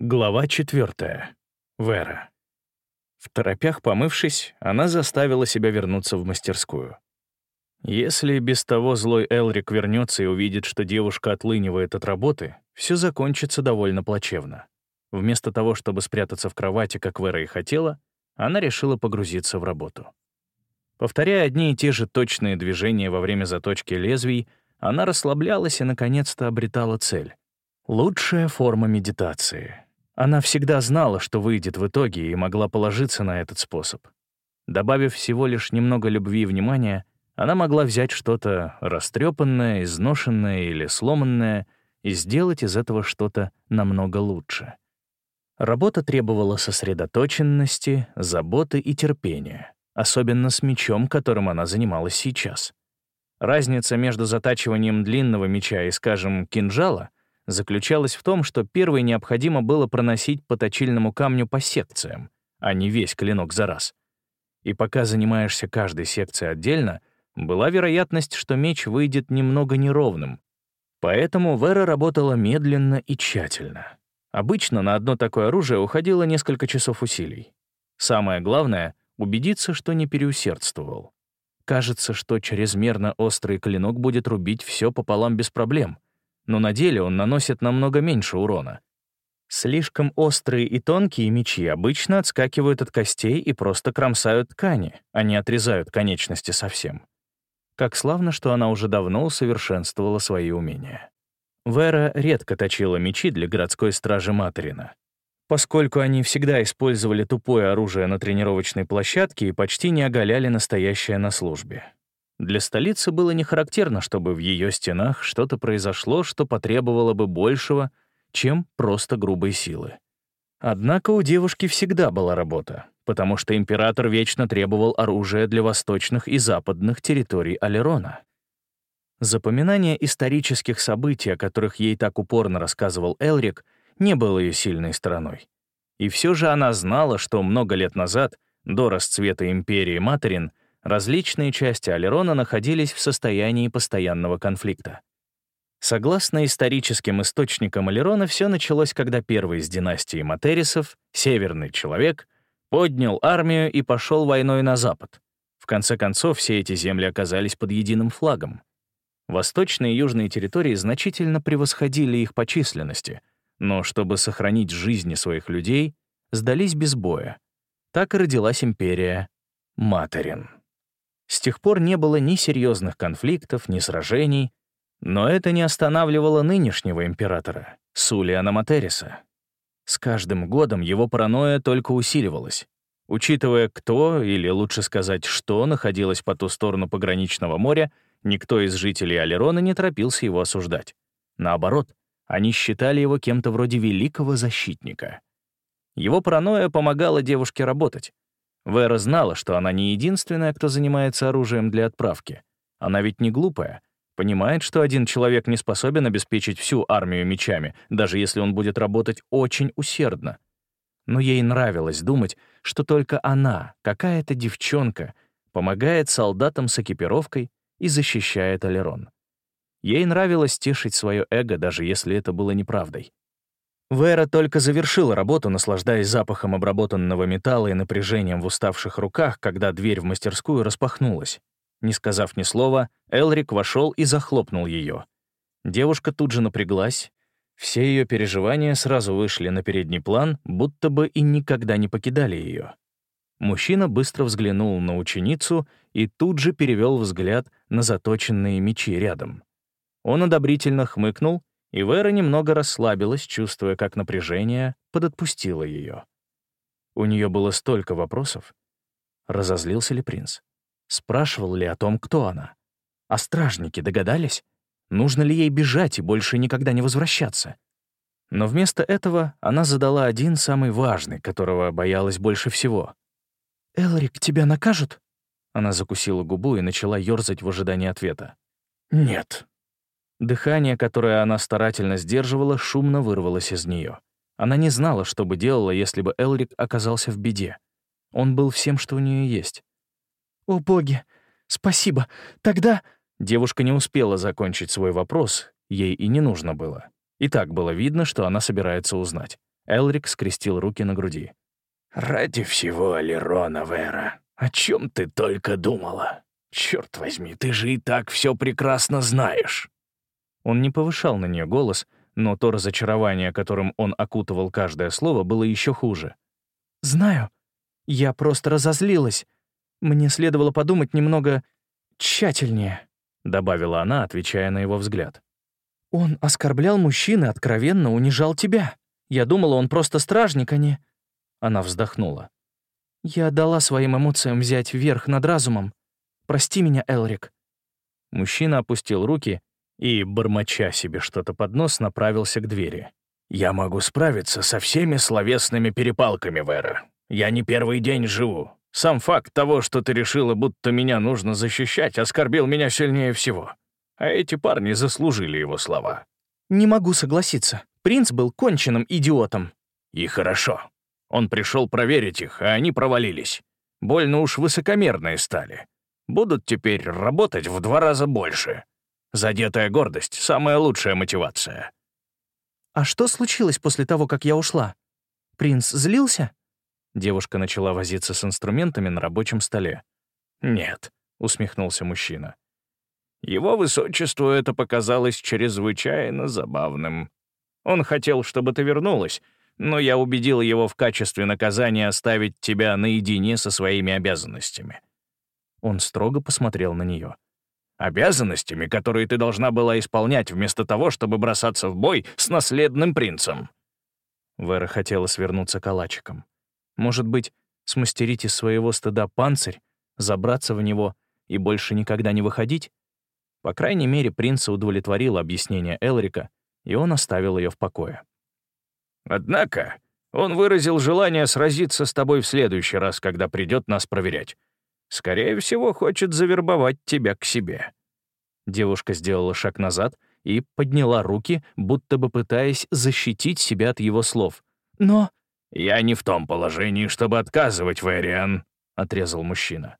Глава четвертая. Вера. В торопях помывшись, она заставила себя вернуться в мастерскую. Если без того злой Элрик вернется и увидит, что девушка отлынивает от работы, все закончится довольно плачевно. Вместо того, чтобы спрятаться в кровати, как Вера и хотела, она решила погрузиться в работу. Повторяя одни и те же точные движения во время заточки лезвий, она расслаблялась и, наконец-то, обретала цель. Лучшая форма медитации — она всегда знала, что выйдет в итоге, и могла положиться на этот способ. Добавив всего лишь немного любви и внимания, она могла взять что-то растрепанное, изношенное или сломанное и сделать из этого что-то намного лучше. Работа требовала сосредоточенности, заботы и терпения, особенно с мечом, которым она занималась сейчас. Разница между затачиванием длинного меча и, скажем, кинжала — заключалась в том, что первой необходимо было проносить по точильному камню по секциям, а не весь клинок за раз. И пока занимаешься каждой секцией отдельно, была вероятность, что меч выйдет немного неровным. Поэтому Вера работала медленно и тщательно. Обычно на одно такое оружие уходило несколько часов усилий. Самое главное — убедиться, что не переусердствовал. Кажется, что чрезмерно острый клинок будет рубить все пополам без проблем — но на деле он наносит намного меньше урона. Слишком острые и тонкие мечи обычно отскакивают от костей и просто кромсают ткани, а не отрезают конечности совсем. Как славно, что она уже давно усовершенствовала свои умения. Вера редко точила мечи для городской стражи Материна, поскольку они всегда использовали тупое оружие на тренировочной площадке и почти не оголяли настоящее на службе. Для столицы было не характерно, чтобы в ее стенах что-то произошло, что потребовало бы большего, чем просто грубой силы. Однако у девушки всегда была работа, потому что император вечно требовал оружия для восточных и западных территорий Алерона. Запоминание исторических событий, о которых ей так упорно рассказывал Элрик, не было ее сильной стороной. И все же она знала, что много лет назад, до расцвета империи Материн, различные части Алерона находились в состоянии постоянного конфликта. Согласно историческим источникам Алерона, все началось, когда первый из династии Материсов, Северный Человек, поднял армию и пошел войной на запад. В конце концов, все эти земли оказались под единым флагом. Восточные и южные территории значительно превосходили их по численности, но чтобы сохранить жизни своих людей, сдались без боя. Так и родилась империя Материн. С тех пор не было ни серьезных конфликтов, ни сражений, но это не останавливало нынешнего императора, Сулиана Материса. С каждым годом его паранойя только усиливалась. Учитывая, кто, или лучше сказать, что находилось по ту сторону пограничного моря, никто из жителей Алерона не торопился его осуждать. Наоборот, они считали его кем-то вроде великого защитника. Его паранойя помогала девушке работать, Вера знала, что она не единственная, кто занимается оружием для отправки. Она ведь не глупая. Понимает, что один человек не способен обеспечить всю армию мечами, даже если он будет работать очень усердно. Но ей нравилось думать, что только она, какая-то девчонка, помогает солдатам с экипировкой и защищает Алерон. Ей нравилось тешить свое эго, даже если это было неправдой. Вера только завершила работу, наслаждаясь запахом обработанного металла и напряжением в уставших руках, когда дверь в мастерскую распахнулась. Не сказав ни слова, Элрик вошел и захлопнул ее. Девушка тут же напряглась. Все ее переживания сразу вышли на передний план, будто бы и никогда не покидали ее. Мужчина быстро взглянул на ученицу и тут же перевел взгляд на заточенные мечи рядом. Он одобрительно хмыкнул и Вера немного расслабилась, чувствуя, как напряжение подотпустило ее. У нее было столько вопросов. Разозлился ли принц? Спрашивал ли о том, кто она? А стражники догадались? Нужно ли ей бежать и больше никогда не возвращаться? Но вместо этого она задала один самый важный, которого боялась больше всего. «Элрик, тебя накажут?» Она закусила губу и начала ёрзать в ожидании ответа. «Нет», Дыхание, которое она старательно сдерживала, шумно вырвалось из нее. Она не знала, что бы делала, если бы Элрик оказался в беде. Он был всем, что у нее есть. «О, боги! Спасибо! Тогда...» Девушка не успела закончить свой вопрос, ей и не нужно было. И так было видно, что она собирается узнать. Элрик скрестил руки на груди. «Ради всего Алерона, Вера, о чем ты только думала? Черт возьми, ты же и так все прекрасно знаешь». Он не повышал на нее голос, но то разочарование, которым он окутывал каждое слово, было еще хуже. «Знаю. Я просто разозлилась. Мне следовало подумать немного тщательнее», — добавила она, отвечая на его взгляд. «Он оскорблял мужчин и откровенно унижал тебя. Я думала, он просто стражник, а не...» Она вздохнула. «Я дала своим эмоциям взять верх над разумом. Прости меня, Элрик». Мужчина опустил руки и, бормоча себе что-то под нос, направился к двери. «Я могу справиться со всеми словесными перепалками, Вера. Я не первый день живу. Сам факт того, что ты решила, будто меня нужно защищать, оскорбил меня сильнее всего. А эти парни заслужили его слова». «Не могу согласиться. Принц был конченным идиотом». «И хорошо. Он пришел проверить их, а они провалились. Больно уж высокомерные стали. Будут теперь работать в два раза больше. Задетая гордость — самая лучшая мотивация. «А что случилось после того, как я ушла? Принц злился?» Девушка начала возиться с инструментами на рабочем столе. «Нет», — усмехнулся мужчина. Его высочеству это показалось чрезвычайно забавным. Он хотел, чтобы ты вернулась, но я убедил его в качестве наказания оставить тебя наедине со своими обязанностями». Он строго посмотрел на нее. «Обязанностями, которые ты должна была исполнять вместо того, чтобы бросаться в бой с наследным принцем». Вера хотела свернуться калачиком. Может быть, смастерить из своего стыда панцирь, забраться в него и больше никогда не выходить? По крайней мере, принца удовлетворило объяснение Элрика, и он оставил ее в покое. Однако он выразил желание сразиться с тобой в следующий раз, когда придет нас проверять. Скорее всего, хочет завербовать тебя к себе». Девушка сделала шаг назад и подняла руки, будто бы пытаясь защитить себя от его слов. «Но...» «Я не в том положении, чтобы отказывать, Вэриан», — отрезал мужчина.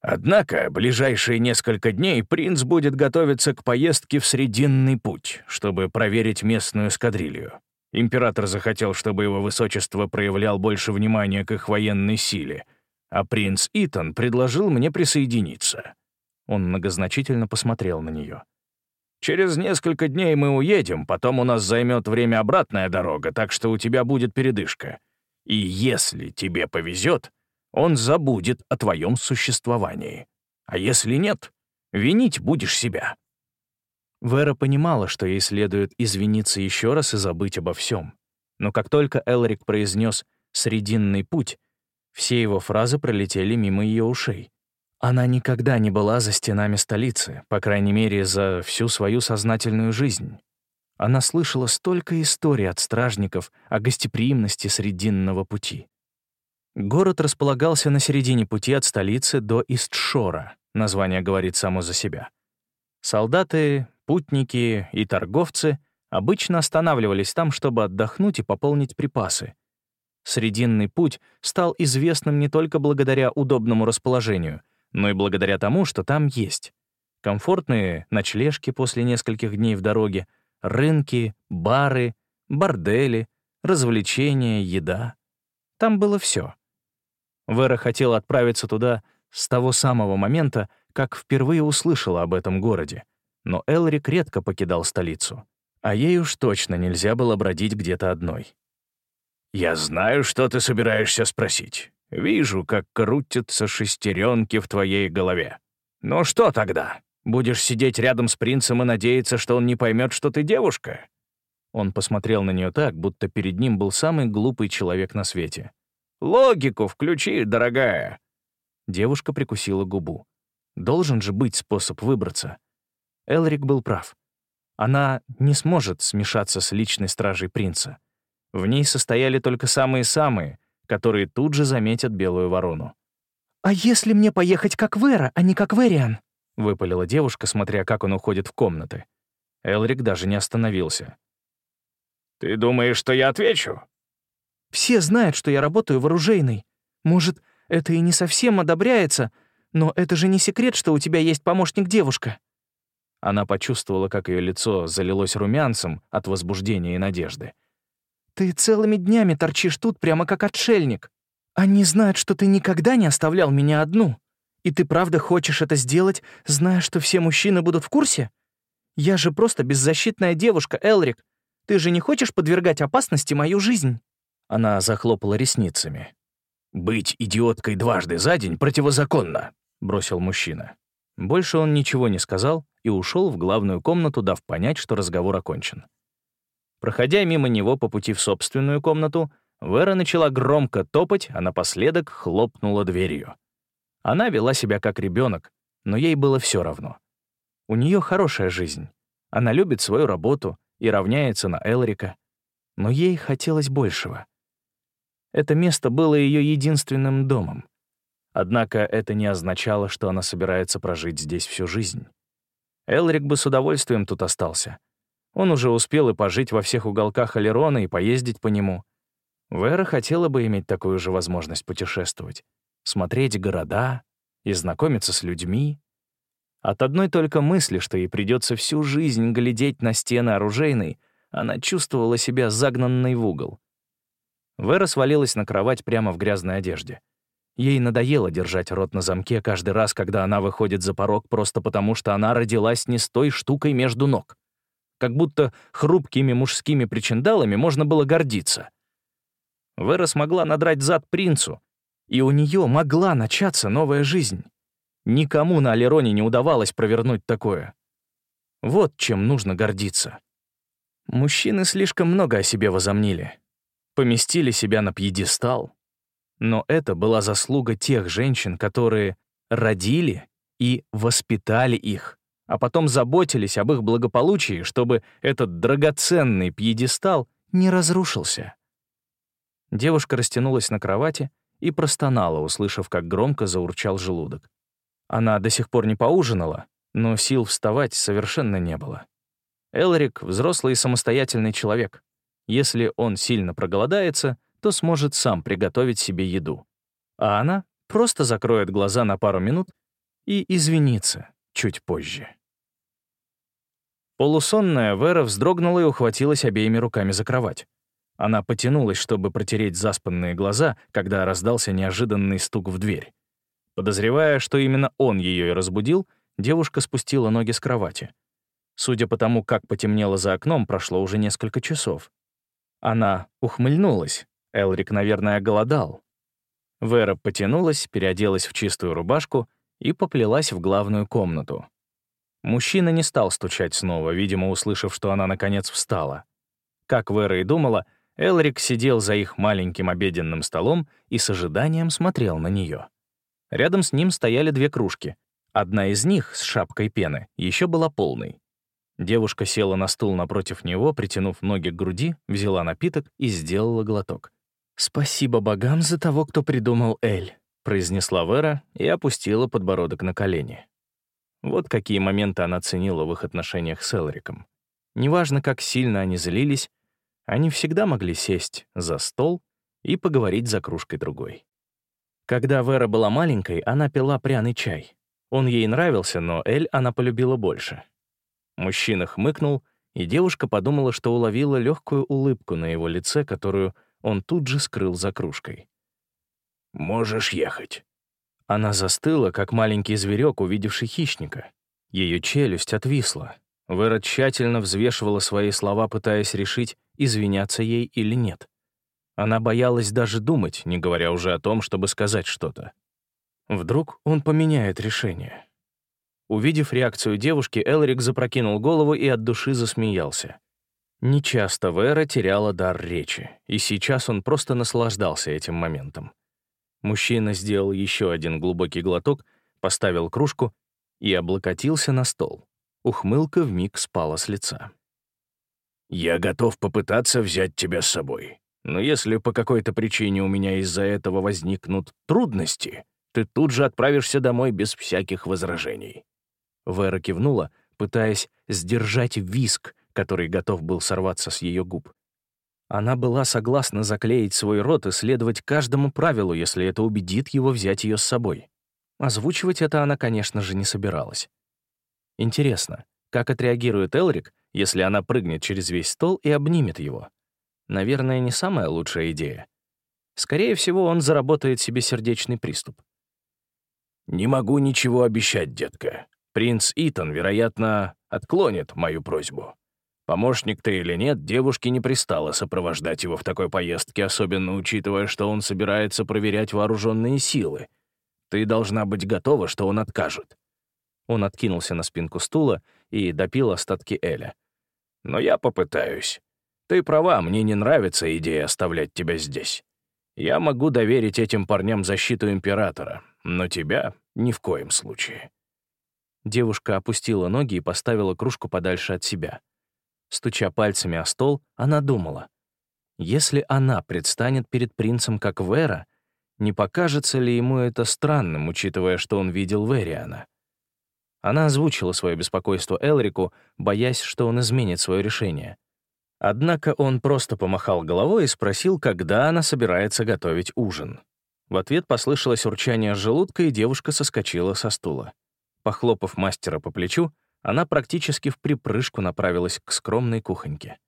«Однако, ближайшие несколько дней принц будет готовиться к поездке в Срединный путь, чтобы проверить местную эскадрилью. Император захотел, чтобы его высочество проявлял больше внимания к их военной силе, а принц Итан предложил мне присоединиться». Он многозначительно посмотрел на нее. «Через несколько дней мы уедем, потом у нас займет время обратная дорога, так что у тебя будет передышка. И если тебе повезет, он забудет о твоем существовании. А если нет, винить будешь себя». Вера понимала, что ей следует извиниться еще раз и забыть обо всем. Но как только Элрик произнес «срединный путь», все его фразы пролетели мимо ее ушей. Она никогда не была за стенами столицы, по крайней мере, за всю свою сознательную жизнь. Она слышала столько историй от стражников о гостеприимности Срединного пути. Город располагался на середине пути от столицы до Истшора, название говорит само за себя. Солдаты, путники и торговцы обычно останавливались там, чтобы отдохнуть и пополнить припасы. Срединный путь стал известным не только благодаря удобному расположению, но и благодаря тому, что там есть. Комфортные ночлежки после нескольких дней в дороге, рынки, бары, бордели, развлечения, еда. Там было все. Вера хотела отправиться туда с того самого момента, как впервые услышала об этом городе. Но Элрик редко покидал столицу, а ей уж точно нельзя было бродить где-то одной. «Я знаю, что ты собираешься спросить. Вижу, как крутятся шестеренки в твоей голове. Ну что тогда? Будешь сидеть рядом с принцем и надеяться, что он не поймет, что ты девушка?» Он посмотрел на нее так, будто перед ним был самый глупый человек на свете. «Логику включи, дорогая!» Девушка прикусила губу. Должен же быть способ выбраться. Элрик был прав. Она не сможет смешаться с личной стражей принца. В ней состояли только самые-самые, которые тут же заметят белую ворону. «А если мне поехать как Вера, а не как Вериан?» — выпалила девушка, смотря, как он уходит в комнаты. Элрик даже не остановился. «Ты думаешь, что я отвечу?» «Все знают, что я работаю в оружейной. Может, это и не совсем одобряется, но это же не секрет, что у тебя есть помощник-девушка». Она почувствовала, как ее лицо залилось румянцем от возбуждения и надежды. Ты целыми днями торчишь тут прямо как отшельник. Они знают, что ты никогда не оставлял меня одну. И ты правда хочешь это сделать, зная, что все мужчины будут в курсе? Я же просто беззащитная девушка, Элрик. Ты же не хочешь подвергать опасности мою жизнь?» Она захлопала ресницами. «Быть идиоткой дважды за день противозаконно», — бросил мужчина. Больше он ничего не сказал и ушел в главную комнату, дав понять, что разговор окончен. Проходя мимо него по пути в собственную комнату, Вера начала громко топать, а напоследок хлопнула дверью. Она вела себя как ребенок, но ей было все равно. У нее хорошая жизнь. Она любит свою работу и равняется на Элрика. Но ей хотелось большего. Это место было ее единственным домом. Однако это не означало, что она собирается прожить здесь всю жизнь. Элрик бы с удовольствием тут остался. Он уже успел и пожить во всех уголках Алерона и поездить по нему. Вера хотела бы иметь такую же возможность путешествовать, смотреть города и знакомиться с людьми. От одной только мысли, что ей придется всю жизнь глядеть на стены оружейной, она чувствовала себя загнанной в угол. Вера свалилась на кровать прямо в грязной одежде. Ей надоело держать рот на замке каждый раз, когда она выходит за порог, просто потому что она родилась не с той штукой между ног. Как будто хрупкими мужскими причиндалами можно было гордиться — Вера смогла надрать зад принцу, и у нее могла начаться новая жизнь. Никому на Алероне не удавалось провернуть такое. Вот чем нужно гордиться. Мужчины слишком много о себе возомнили. Поместили себя на пьедестал. Но это была заслуга тех женщин, которые родили и воспитали их, а потом заботились об их благополучии, чтобы этот драгоценный пьедестал не разрушился. Девушка растянулась на кровати и простонала, услышав, как громко заурчал желудок. Она до сих пор не поужинала, но сил вставать совершенно не было. Элрик — взрослый и самостоятельный человек. Если он сильно проголодается, то сможет сам приготовить себе еду. А она просто закроет глаза на пару минут и извинится чуть позже. Полусонная Вера вздрогнула и ухватилась обеими руками за кровать. Она потянулась, чтобы протереть заспанные глаза, когда раздался неожиданный стук в дверь. Подозревая, что именно он ее и разбудил, девушка спустила ноги с кровати. Судя по тому, как потемнело за окном, прошло уже несколько часов. Она ухмыльнулась. Элрик, наверное, голодал. Вера потянулась, переоделась в чистую рубашку и поплелась в главную комнату. Мужчина не стал стучать снова, видимо, услышав, что она наконец встала. Как Вера и думала, Элрик сидел за их маленьким обеденным столом и с ожиданием смотрел на нее. Рядом с ним стояли две кружки. Одна из них, с шапкой пены, еще была полной. Девушка села на стул напротив него, притянув ноги к груди, взяла напиток и сделала глоток. «Спасибо богам за того, кто придумал Эль», — произнесла Вера и опустила подбородок на колени. Вот какие моменты она ценила в их отношениях с Элриком. Неважно, как сильно они злились, они всегда могли сесть за стол и поговорить за кружкой другой. Когда Вера была маленькой, она пила пряный чай. Он ей нравился, но Эль она полюбила больше. Мужчина хмыкнул, и девушка подумала, что уловила легкую улыбку на его лице, которую он тут же скрыл за кружкой. «Можешь ехать». Она застыла, как маленький зверек, увидевший хищника. Ее челюсть отвисла. Вера тщательно взвешивала свои слова, пытаясь решить, извиняться ей или нет. Она боялась даже думать, не говоря уже о том, чтобы сказать что-то. Вдруг он поменяет решение. Увидев реакцию девушки, Элрик запрокинул голову и от души засмеялся. Нечасто Вера теряла дар речи, и сейчас он просто наслаждался этим моментом. Мужчина сделал еще один глубокий глоток, поставил кружку и облокотился на стол. Ухмылка вмиг спала с лица. «Я готов попытаться взять тебя с собой. Но если по какой-то причине у меня из-за этого возникнут трудности, ты тут же отправишься домой без всяких возражений». Вера кивнула, пытаясь сдержать виск, который готов был сорваться с ее губ. Она была согласна заклеить свой рот и следовать каждому правилу, если это убедит его взять ее с собой. Озвучивать это она, конечно же, не собиралась. Интересно, как отреагирует Элрик, если она прыгнет через весь стол и обнимет его. Наверное, не самая лучшая идея. Скорее всего, он заработает себе сердечный приступ. «Не могу ничего обещать, детка. Принц Итан, вероятно, отклонит мою просьбу. Помощник ты или нет, девушке не пристало сопровождать его в такой поездке, особенно учитывая, что он собирается проверять вооруженные силы. Ты должна быть готова, что он откажет». Он откинулся на спинку стула и допил остатки Эля. «Но я попытаюсь. Ты права, мне не нравится идея оставлять тебя здесь. Я могу доверить этим парням защиту Императора, но тебя ни в коем случае». Девушка опустила ноги и поставила кружку подальше от себя. Стуча пальцами о стол, она думала. Если она предстанет перед принцем как Вера, не покажется ли ему это странным, учитывая, что он видел Вериана? Она озвучила свое беспокойство Элрику, боясь, что он изменит свое решение. Однако он просто помахал головой и спросил, когда она собирается готовить ужин. В ответ послышалось урчание желудка, и девушка соскочила со стула. Похлопав мастера по плечу, она практически в припрыжку направилась к скромной кухоньке.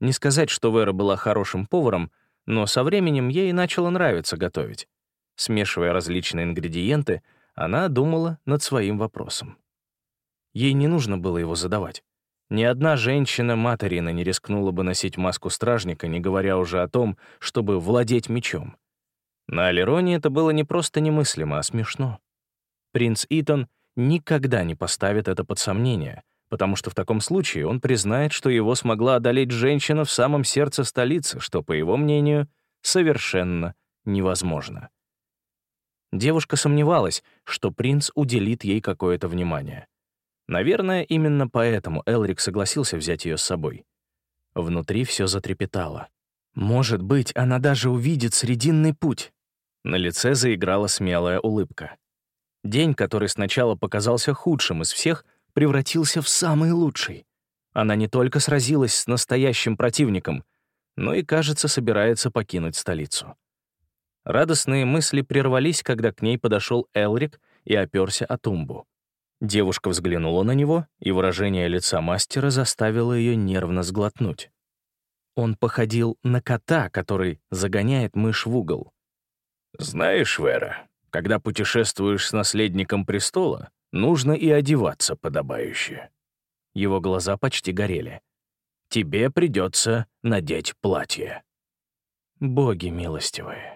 Не сказать, что Вера была хорошим поваром, но со временем ей начало нравиться готовить. Смешивая различные ингредиенты, она думала над своим вопросом. Ей не нужно было его задавать. Ни одна женщина Материна не рискнула бы носить маску стражника, не говоря уже о том, чтобы владеть мечом. На Алероне это было не просто немыслимо, а смешно. Принц Итан никогда не поставит это под сомнение, потому что в таком случае он признает, что его смогла одолеть женщина в самом сердце столицы, что, по его мнению, совершенно невозможно. Девушка сомневалась, что принц уделит ей какое-то внимание. Наверное, именно поэтому Элрик согласился взять ее с собой. Внутри все затрепетало. Может быть, она даже увидит срединный путь. На лице заиграла смелая улыбка. День, который сначала показался худшим из всех, превратился в самый лучший. Она не только сразилась с настоящим противником, но и, кажется, собирается покинуть столицу. Радостные мысли прервались, когда к ней подошел Элрик и оперся о тумбу. Девушка взглянула на него, и выражение лица мастера заставило ее нервно сглотнуть. Он походил на кота, который загоняет мышь в угол. «Знаешь, Вера, когда путешествуешь с наследником престола, нужно и одеваться подобающе. Его глаза почти горели. Тебе придется надеть платье. Боги милостивые.